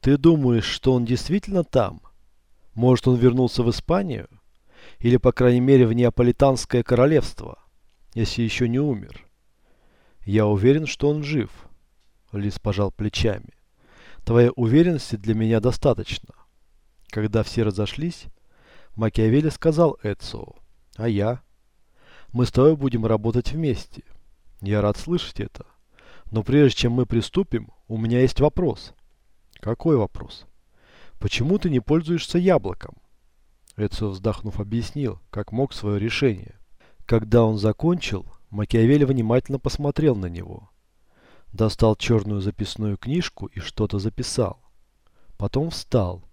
Ты думаешь, что он действительно там? Может, он вернулся в Испанию? Или, по крайней мере, в Неаполитанское королевство, если еще не умер? Я уверен, что он жив. Лис пожал плечами. Твоей уверенности для меня достаточно. Когда все разошлись, Макиавелли сказал Эцио, а я? Мы с тобой будем работать вместе. Я рад слышать это. Но прежде чем мы приступим, у меня есть вопрос. Какой вопрос? Почему ты не пользуешься яблоком? Эцио, вздохнув, объяснил, как мог свое решение. Когда он закончил, Макиавелли внимательно посмотрел на него. Достал черную записную книжку и что-то записал. Потом встал,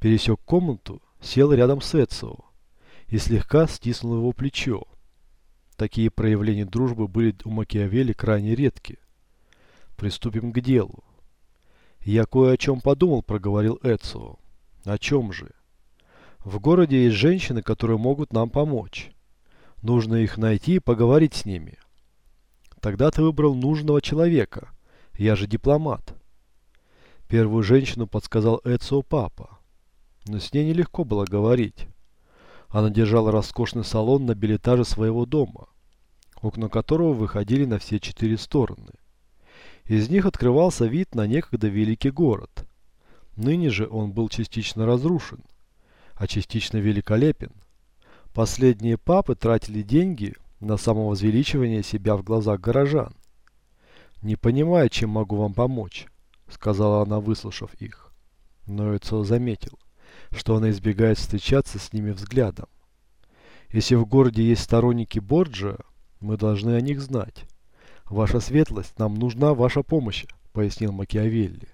пересек комнату, сел рядом с Эцио и слегка стиснул его плечо. Такие проявления дружбы были у Макиавелли крайне редки. Приступим к делу. Я кое о чем подумал, проговорил Эцио. О чем же? В городе есть женщины, которые могут нам помочь. Нужно их найти и поговорить с ними. Тогда ты выбрал нужного человека. Я же дипломат. Первую женщину подсказал Эцио папа. Но с ней нелегко было говорить. Она держала роскошный салон на билетаже своего дома, окна которого выходили на все четыре стороны. Из них открывался вид на некогда великий город. Ныне же он был частично разрушен, а частично великолепен. Последние папы тратили деньги на самовозвеличивание себя в глазах горожан. «Не понимаю, чем могу вам помочь», — сказала она, выслушав их. Но Эцио заметил, что она избегает встречаться с ними взглядом. «Если в городе есть сторонники Борджиа, мы должны о них знать. Ваша светлость, нам нужна ваша помощь», — пояснил Макиавелли.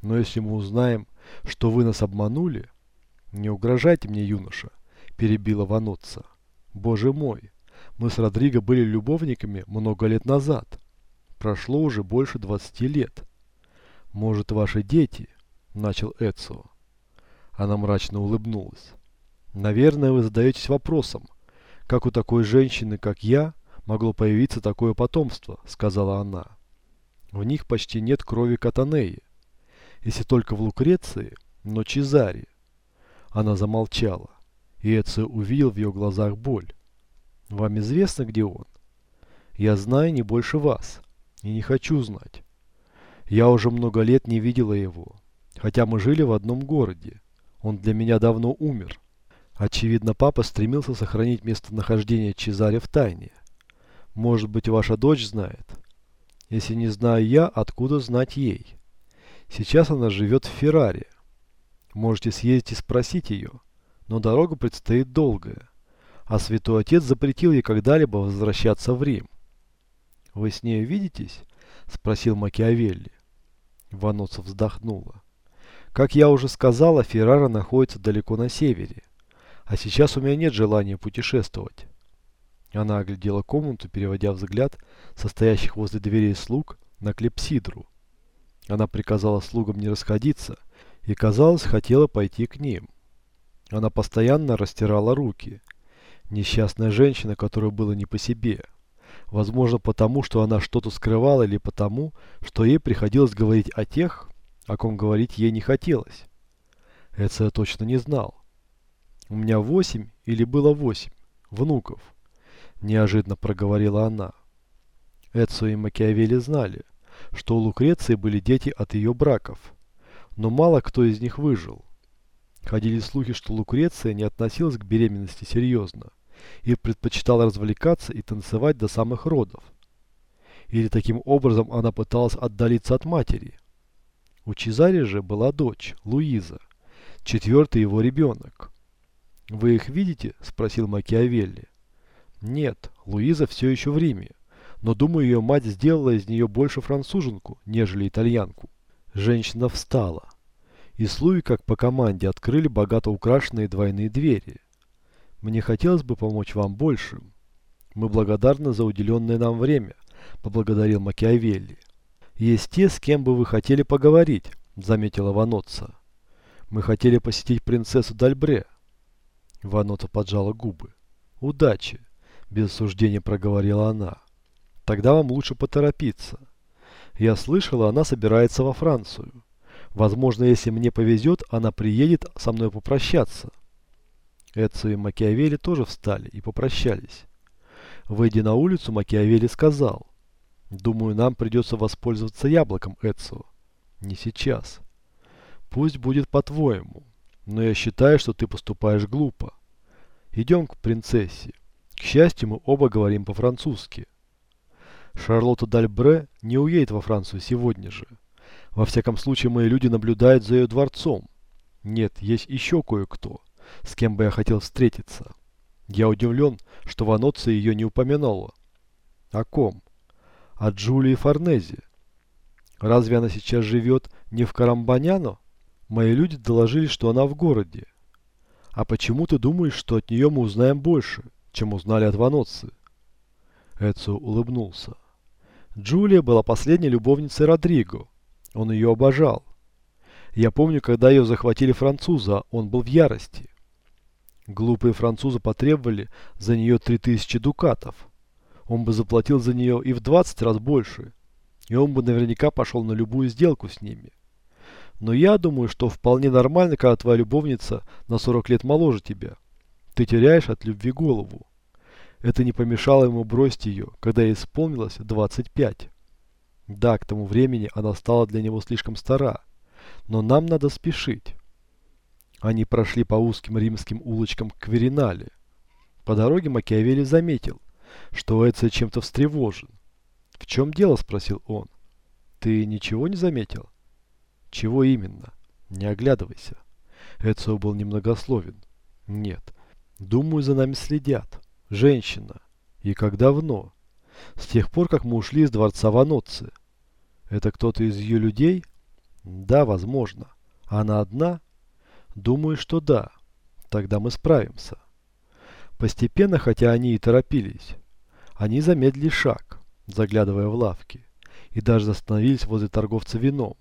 «Но если мы узнаем, что вы нас обманули...» «Не угрожайте мне, юноша», перебила Ванотца. Боже мой, мы с Родриго были любовниками много лет назад. Прошло уже больше двадцати лет. Может, ваши дети? Начал Эцио. Она мрачно улыбнулась. Наверное, вы задаетесь вопросом, как у такой женщины, как я, могло появиться такое потомство, сказала она. В них почти нет крови Катанеи, если только в Лукреции, но Чезаре. Она замолчала и Эцио увидел в ее глазах боль. «Вам известно, где он?» «Я знаю не больше вас, и не хочу знать. Я уже много лет не видела его, хотя мы жили в одном городе. Он для меня давно умер. Очевидно, папа стремился сохранить местонахождение Чезаре в тайне. Может быть, ваша дочь знает? Если не знаю я, откуда знать ей? Сейчас она живет в Ферраре. Можете съездить и спросить ее» но дорога предстоит долгая, а святой отец запретил ей когда-либо возвращаться в Рим. «Вы с ней видитесь?» – спросил Макиавелли. Ваноца вздохнула. «Как я уже сказала, Феррара находится далеко на севере, а сейчас у меня нет желания путешествовать». Она оглядела комнату, переводя взгляд состоящих возле дверей слуг на клепсидру. Она приказала слугам не расходиться и, казалось, хотела пойти к ним. Она постоянно растирала руки. Несчастная женщина, которая была не по себе. Возможно, потому, что она что-то скрывала, или потому, что ей приходилось говорить о тех, о ком говорить ей не хотелось. Это я точно не знал. У меня восемь или было восемь внуков, неожиданно проговорила она. Эцио и Макиавелли знали, что у Лукреции были дети от ее браков, но мало кто из них выжил. Ходили слухи, что Лукреция не относилась к беременности серьезно и предпочитала развлекаться и танцевать до самых родов. Или таким образом она пыталась отдалиться от матери. У Чезари же была дочь, Луиза, четвертый его ребенок. «Вы их видите?» – спросил Макиавелли. «Нет, Луиза все еще в Риме, но думаю, ее мать сделала из нее больше француженку, нежели итальянку». Женщина встала и слуги, как по команде, открыли богато украшенные двойные двери. Мне хотелось бы помочь вам больше. Мы благодарны за уделенное нам время, поблагодарил Макиавелли. Есть те, с кем бы вы хотели поговорить, заметила Ваноца. Мы хотели посетить принцессу Дальбре. Ваноца поджала губы. Удачи, без осуждения проговорила она. Тогда вам лучше поторопиться. Я слышала, она собирается во Францию. Возможно, если мне повезет, она приедет со мной попрощаться. Эцио и Макиавелли тоже встали и попрощались. Выйдя на улицу, Макиавелли сказал, «Думаю, нам придется воспользоваться яблоком, Эцио. Не сейчас. Пусть будет по-твоему, но я считаю, что ты поступаешь глупо. Идем к принцессе. К счастью, мы оба говорим по-французски. Шарлотта Дальбре не уедет во Францию сегодня же. Во всяком случае, мои люди наблюдают за ее дворцом. Нет, есть еще кое-кто, с кем бы я хотел встретиться. Я удивлен, что Ваноцци ее не упоминала. О ком? О Джулии Форнези. Разве она сейчас живет не в Карамбаняно? Мои люди доложили, что она в городе. А почему ты думаешь, что от нее мы узнаем больше, чем узнали от Ваноцци? Эцио улыбнулся. Джулия была последней любовницей Родриго. Он ее обожал. Я помню, когда ее захватили французы, он был в ярости. Глупые французы потребовали за нее 3000 дукатов. Он бы заплатил за нее и в 20 раз больше. И он бы наверняка пошел на любую сделку с ними. Но я думаю, что вполне нормально, когда твоя любовница на 40 лет моложе тебя. Ты теряешь от любви голову. Это не помешало ему бросить ее, когда ей исполнилось 25. Да, к тому времени она стала для него слишком стара. Но нам надо спешить. Они прошли по узким римским улочкам к Веринале. По дороге Макиавелли заметил, что Эцио чем-то встревожен. «В чем дело?» – спросил он. «Ты ничего не заметил?» «Чего именно?» «Не оглядывайся». Эцио был немногословен. «Нет. Думаю, за нами следят. Женщина. И как давно?» «С тех пор, как мы ушли из дворца Ваноцци». «Это кто-то из ее людей?» «Да, возможно. Она одна?» «Думаю, что да. Тогда мы справимся». Постепенно, хотя они и торопились, они замедлили шаг, заглядывая в лавки, и даже остановились возле торговца вином.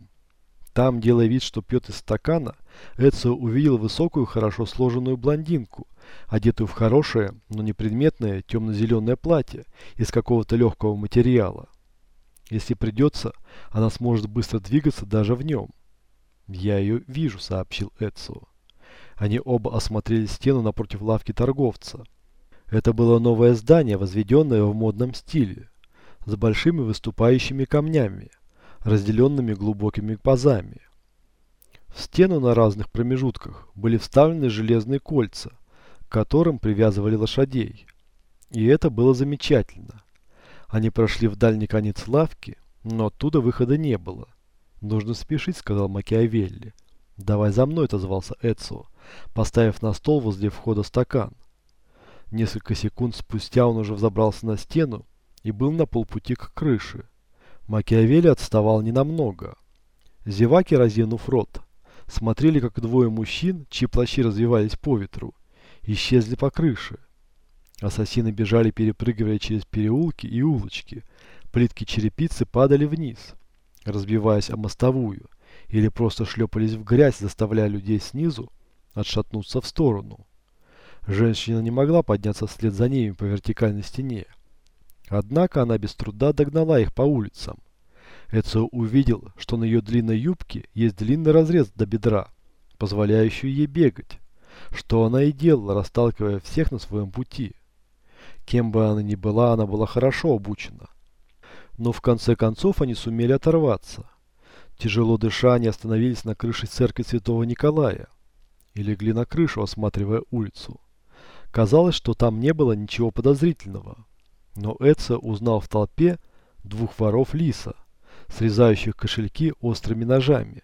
Там, делая вид, что пьет из стакана, Эцио увидел высокую, хорошо сложенную блондинку, одетую в хорошее, но непредметное темно-зеленое платье из какого-то легкого материала. Если придется, она сможет быстро двигаться даже в нем. «Я ее вижу», — сообщил Эцио. Они оба осмотрели стену напротив лавки торговца. Это было новое здание, возведенное в модном стиле, с большими выступающими камнями, разделенными глубокими пазами. В стену на разных промежутках были вставлены железные кольца, к которым привязывали лошадей. И это было замечательно. Они прошли в дальний конец лавки, но оттуда выхода не было. «Нужно спешить», — сказал Макиавелли. «Давай за мной», — отозвался Эцио, поставив на стол возле входа стакан. Несколько секунд спустя он уже взобрался на стену и был на полпути к крыше. Макиавелли отставал ненамного. Зеваки, разинув рот, смотрели, как двое мужчин, чьи плащи развивались по ветру, исчезли по крыше. Ассасины бежали, перепрыгивая через переулки и улочки. Плитки черепицы падали вниз, разбиваясь о мостовую, или просто шлепались в грязь, заставляя людей снизу отшатнуться в сторону. Женщина не могла подняться вслед за ними по вертикальной стене. Однако она без труда догнала их по улицам. Эцио увидел, что на ее длинной юбке есть длинный разрез до бедра, позволяющий ей бегать, что она и делала, расталкивая всех на своем пути. Кем бы она ни была, она была хорошо обучена. Но в конце концов они сумели оторваться. Тяжело дыша, они остановились на крыше церкви Святого Николая и легли на крышу, осматривая улицу. Казалось, что там не было ничего подозрительного. Но Эдса узнал в толпе двух воров Лиса, срезающих кошельки острыми ножами.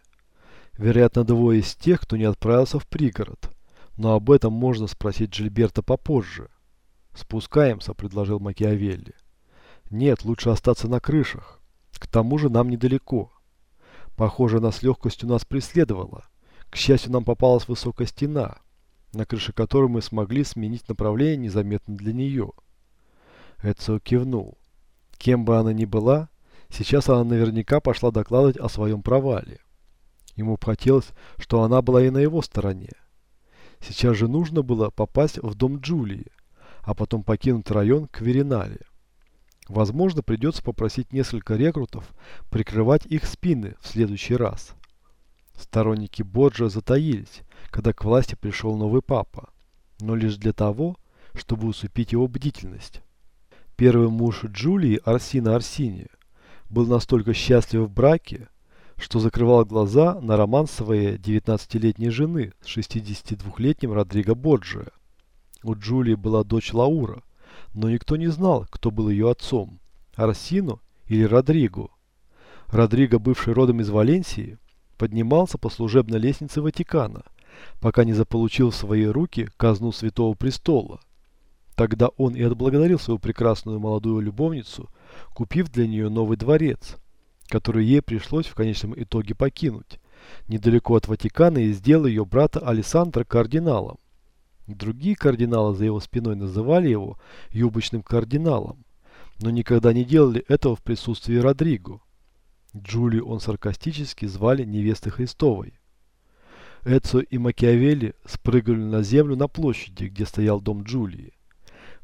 Вероятно, двое из тех, кто не отправился в пригород. Но об этом можно спросить Джильберта попозже. «Спускаемся», — предложил Макиавелли. «Нет, лучше остаться на крышах. К тому же нам недалеко. Похоже, она с легкостью нас преследовала. К счастью, нам попалась высокая стена, на крыше которой мы смогли сменить направление незаметно для нее». Эцио кивнул. Кем бы она ни была, сейчас она наверняка пошла докладывать о своем провале. Ему хотелось, что она была и на его стороне. Сейчас же нужно было попасть в дом Джулии, а потом покинуть район Кверинале. Возможно, придется попросить несколько рекрутов прикрывать их спины в следующий раз. Сторонники Борджа затаились, когда к власти пришел новый папа, но лишь для того, чтобы усыпить его бдительность. Первый муж Джулии, Арсина Арсини, был настолько счастлив в браке, что закрывал глаза на роман своей 19-летней жены с 62-летним Родриго Борджио. У Джулии была дочь Лаура, но никто не знал, кто был ее отцом – Арсино или Родриго. Родриго, бывший родом из Валенсии, поднимался по служебной лестнице Ватикана, пока не заполучил в свои руки казну Святого Престола. Тогда он и отблагодарил свою прекрасную молодую любовницу, купив для нее новый дворец, который ей пришлось в конечном итоге покинуть, недалеко от Ватикана и сделал ее брата Алессандро кардиналом. Другие кардиналы за его спиной называли его юбочным кардиналом, но никогда не делали этого в присутствии Родриго. Джулию он саркастически звали невестой Христовой. Эцо и Макиавелли спрыгнули на землю на площади, где стоял дом Джулии.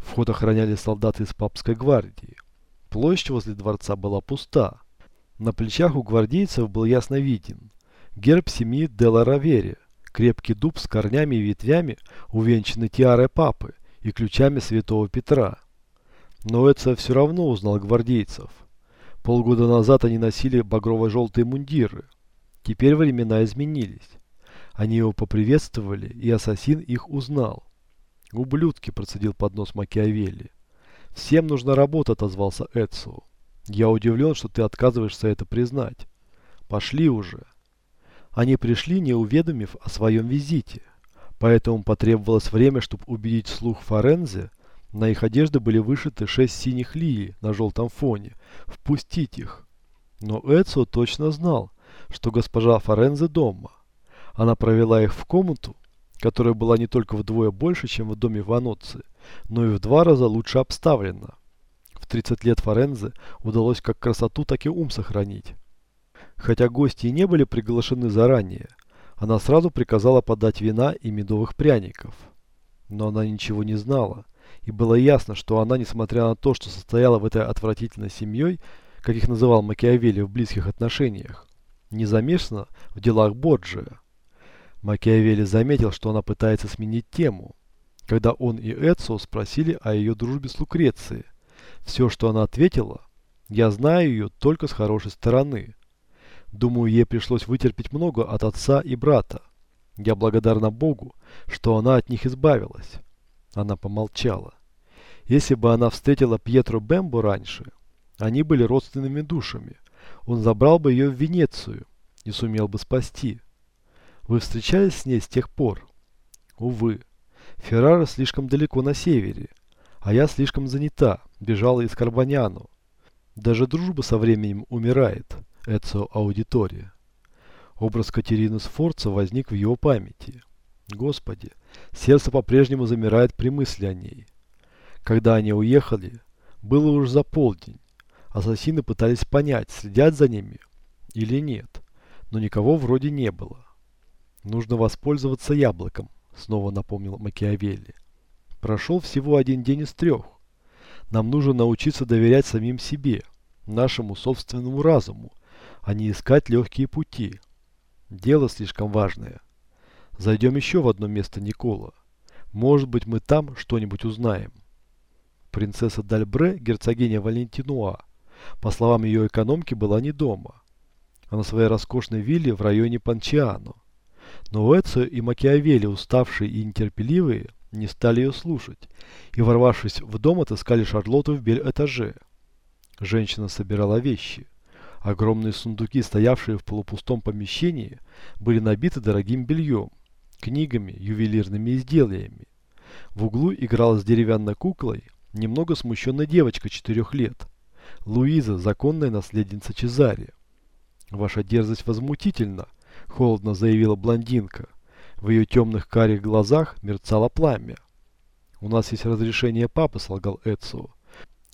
Вход охраняли солдаты из папской гвардии. Площадь возле дворца была пуста. На плечах у гвардейцев был ясно виден герб семьи Делла Равери, крепкий дуб с корнями и ветвями, увенчанный тиарой папы и ключами святого Петра. Но Эдсо все равно узнал гвардейцев. Полгода назад они носили багрово-желтые мундиры. Теперь времена изменились. Они его поприветствовали, и ассасин их узнал. «Ублюдки!» – процедил под нос Макиавелли. «Всем нужна работа», – отозвался Эдсо. «Я удивлен, что ты отказываешься это признать. Пошли уже». Они пришли, не уведомив о своем визите. Поэтому потребовалось время, чтобы убедить слух Форензе, на их одежды были вышиты шесть синих лилий на желтом фоне. Впустить их. Но Эдсо точно знал, что госпожа Форензе дома. Она провела их в комнату, которая была не только вдвое больше, чем в доме Ваноцци, но и в два раза лучше обставлена. В 30 лет Форензе удалось как красоту, так и ум сохранить. Хотя гости и не были приглашены заранее, она сразу приказала подать вина и медовых пряников. Но она ничего не знала, и было ясно, что она, несмотря на то, что состояла в этой отвратительной семьей, как их называл Макиавелли в близких отношениях, не замешана в делах Борджия. Макиавелли заметил, что она пытается сменить тему, когда он и Эдсо спросили о ее дружбе с Лукрецией. Все, что она ответила, я знаю ее только с хорошей стороны. Думаю, ей пришлось вытерпеть много от отца и брата. Я благодарна Богу, что она от них избавилась. Она помолчала. Если бы она встретила Пьетро Бембо раньше, они были родственными душами. Он забрал бы ее в Венецию и сумел бы спасти. Вы встречались с ней с тех пор? Увы. Феррара слишком далеко на севере, а я слишком занята, бежала из Карбаняну. Даже дружба со временем умирает, Эцио Аудитория. Образ Катерины Сфорца возник в его памяти. Господи, сердце по-прежнему замирает при мысли о ней. Когда они уехали, было уже за полдень. Ассасины пытались понять, следят за ними или нет, но никого вроде не было. Нужно воспользоваться яблоком, снова напомнил Макиавелли. Прошел всего один день из трех. Нам нужно научиться доверять самим себе, нашему собственному разуму, а не искать легкие пути. Дело слишком важное. Зайдем еще в одно место Никола. Может быть, мы там что-нибудь узнаем. Принцесса Дальбре, герцогиня Валентинуа, по словам ее экономки, была не дома, а на своей роскошной вилле в районе Панчиано. Но Эцио и Макиавелли, уставшие и нетерпеливые, не стали ее слушать и, ворвавшись в дом, отыскали Шарлотту в бель-этаже. Женщина собирала вещи. Огромные сундуки, стоявшие в полупустом помещении, были набиты дорогим бельем, книгами, ювелирными изделиями. В углу играла с деревянной куклой немного смущенная девочка четырех лет. Луиза, законная наследница Чезари. «Ваша дерзость возмутительна», – холодно заявила блондинка. В ее темных карих глазах мерцало пламя. «У нас есть разрешение папы», – солгал Эцио.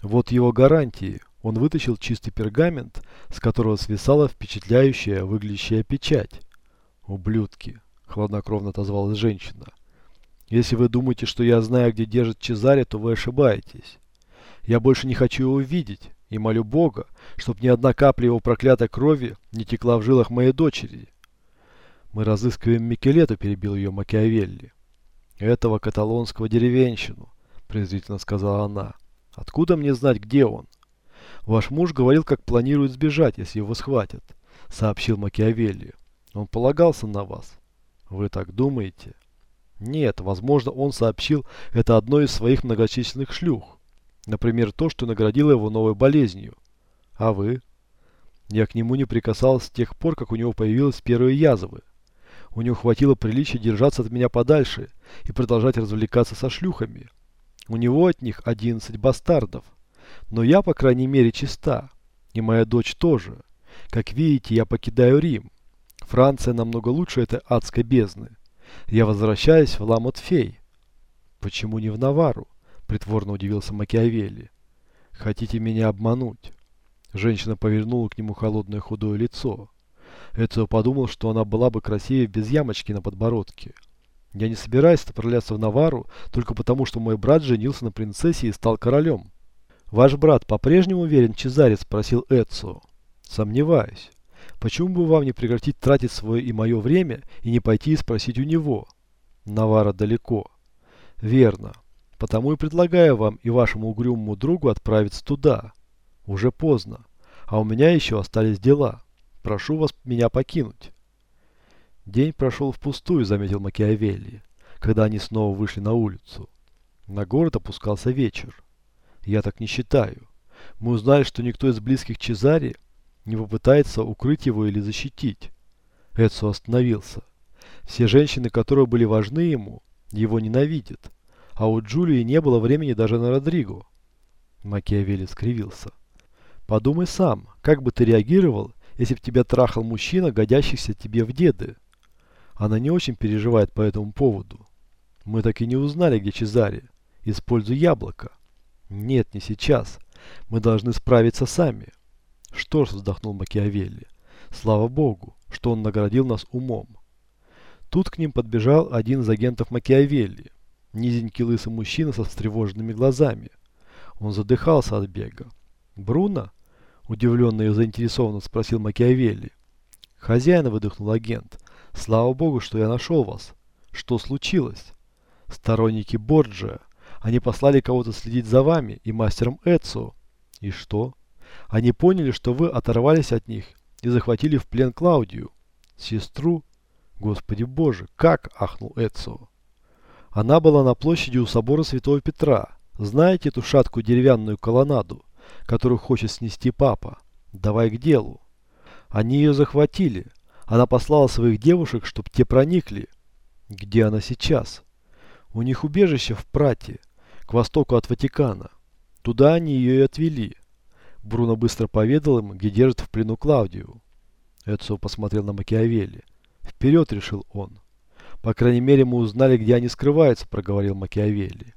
«Вот его гарантии». Он вытащил чистый пергамент, с которого свисала впечатляющая выглядящая печать. «Ублюдки!» – хладнокровно отозвалась женщина. «Если вы думаете, что я знаю, где держит Чезаре, то вы ошибаетесь. Я больше не хочу его видеть и молю Бога, чтобы ни одна капля его проклятой крови не текла в жилах моей дочери». Мы разыскиваем Микелету, перебил ее Макиавелли. Этого каталонского деревенщину, презрительно сказала она. Откуда мне знать, где он? Ваш муж говорил, как планирует сбежать, если его схватят, сообщил Макиавелли. Он полагался на вас. Вы так думаете? Нет, возможно, он сообщил это одной из своих многочисленных шлюх. Например, то, что наградило его новой болезнью. А вы? Я к нему не прикасался с тех пор, как у него появилась первые язвы. У него хватило приличия держаться от меня подальше и продолжать развлекаться со шлюхами. У него от них 11 бастардов. Но я, по крайней мере, чиста. И моя дочь тоже. Как видите, я покидаю Рим. Франция намного лучше этой адской бездны. Я возвращаюсь в Ламот-Фей. Почему не в Навару? Притворно удивился Макиавелли. Хотите меня обмануть? Женщина повернула к нему холодное худое лицо. Эцио подумал, что она была бы красивее без ямочки на подбородке. Я не собираюсь отправляться в Навару только потому, что мой брат женился на принцессе и стал королем. Ваш брат по-прежнему уверен, Чезаре? Спросил Эцио. Сомневаюсь. Почему бы вам не прекратить тратить свое и мое время и не пойти и спросить у него? Навара далеко. Верно. Потому и предлагаю вам и вашему угрюмому другу отправиться туда. Уже поздно. А у меня еще остались дела. Прошу вас меня покинуть. День прошел впустую, заметил Макиавелли, когда они снова вышли на улицу. На город опускался вечер. Я так не считаю. Мы узнали, что никто из близких Чезари не попытается укрыть его или защитить. Эдсо остановился. Все женщины, которые были важны ему, его ненавидят. А у Джулии не было времени даже на Родриго. Макиавелли скривился. Подумай сам, как бы ты реагировал, если бы тебя трахал мужчина, годящийся тебе в деды? Она не очень переживает по этому поводу. Мы так и не узнали, где Чезаре. Используй яблоко. Нет, не сейчас. Мы должны справиться сами. Что ж, вздохнул Макиавелли. Слава богу, что он наградил нас умом. Тут к ним подбежал один из агентов Макиавелли. Низенький лысый мужчина со встревоженными глазами. Он задыхался от бега. «Бруно?» – удивленно и заинтересованно спросил Макиавелли. «Хозяин», – выдохнул агент. «Слава богу, что я нашел вас. Что случилось?» «Сторонники Борджия. Они послали кого-то следить за вами и мастером Эцио. И что?» Они поняли, что вы оторвались от них и захватили в плен Клаудию. Сестру? Господи боже, как? Ахнул Эцио. Она была на площади у собора Святого Петра. Знаете эту шаткую деревянную колоннаду, которую хочет снести папа? Давай к делу. Они ее захватили. Она послала своих девушек, чтобы те проникли. Где она сейчас? У них убежище в Прате, к востоку от Ватикана. Туда они ее и отвели. Бруно быстро поведал им, где держит в плену Клаудию. Эцио посмотрел на Макиавелли. «Вперед!» — решил он. «По крайней мере, мы узнали, где они скрываются», — проговорил Макиавелли.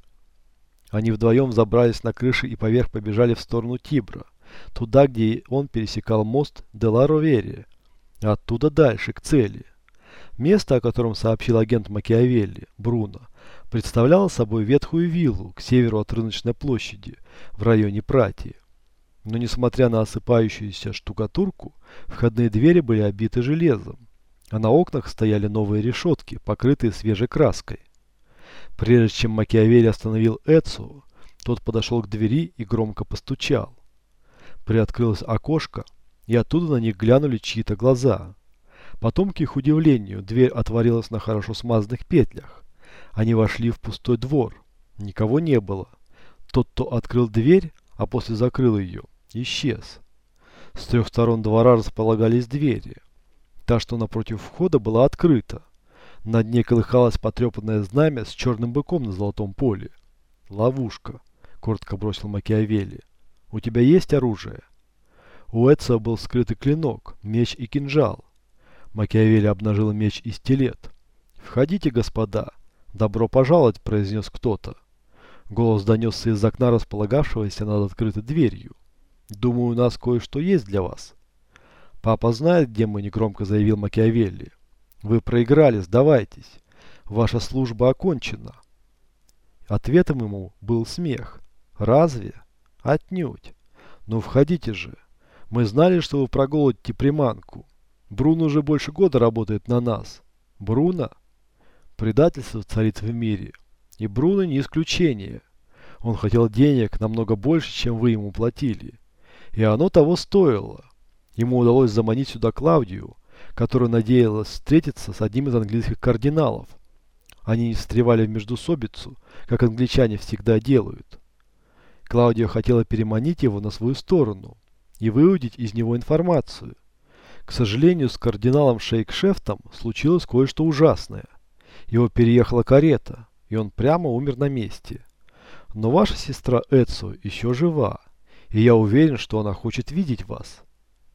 Они вдвоем забрались на крыши и поверх побежали в сторону Тибра, туда, где он пересекал мост Делароверия, а оттуда дальше, к цели. Место, о котором сообщил агент Макиавелли, Бруно, представляло собой ветхую виллу к северу от рыночной площади в районе Пратии. Но несмотря на осыпающуюся штукатурку, входные двери были обиты железом, а на окнах стояли новые решетки, покрытые свежей краской. Прежде чем Макиавелли остановил Эцио, тот подошел к двери и громко постучал. Приоткрылось окошко, и оттуда на них глянули чьи-то глаза. Потом, к их удивлению, дверь отворилась на хорошо смазанных петлях. Они вошли в пустой двор. Никого не было. Тот, кто открыл дверь, а после закрыл ее, исчез. С трех сторон двора располагались двери. Та, что напротив входа, была открыта. На дне колыхалось потрепанное знамя с черным быком на золотом поле. «Ловушка», — коротко бросил Макиавелли. «У тебя есть оружие?» У Эдса был скрытый клинок, меч и кинжал. Макиавелли обнажил меч и стилет. «Входите, господа! Добро пожаловать!» – произнес кто-то. Голос донесся из окна, располагавшегося над открытой дверью. Думаю, у нас кое-что есть для вас. Папа знает, где мы, негромко заявил Макиавелли. Вы проиграли, сдавайтесь. Ваша служба окончена. Ответом ему был смех. Разве? Отнюдь. Ну входите же. Мы знали, что вы проголодите приманку. Бруно уже больше года работает на нас. Бруно? Предательство царит в мире. И Бруно не исключение. Он хотел денег намного больше, чем вы ему платили. И оно того стоило. Ему удалось заманить сюда Клавдию, которая надеялась встретиться с одним из английских кардиналов. Они не встревали в междусобицу, как англичане всегда делают. Клаудия хотела переманить его на свою сторону и выудить из него информацию. К сожалению, с кардиналом Шейкшефтом случилось кое-что ужасное. Его переехала карета, и он прямо умер на месте. Но ваша сестра Эцу еще жива, и я уверен, что она хочет видеть вас.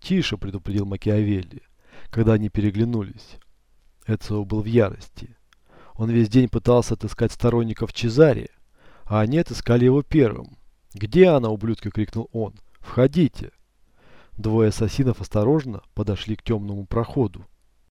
Тише, предупредил Макиавелли, когда они переглянулись. Эцио был в ярости. Он весь день пытался отыскать сторонников Чезаре, а они отыскали его первым. «Где она, ублюдки?» — крикнул он. «Входите!» Двое ассасинов осторожно подошли к темному проходу.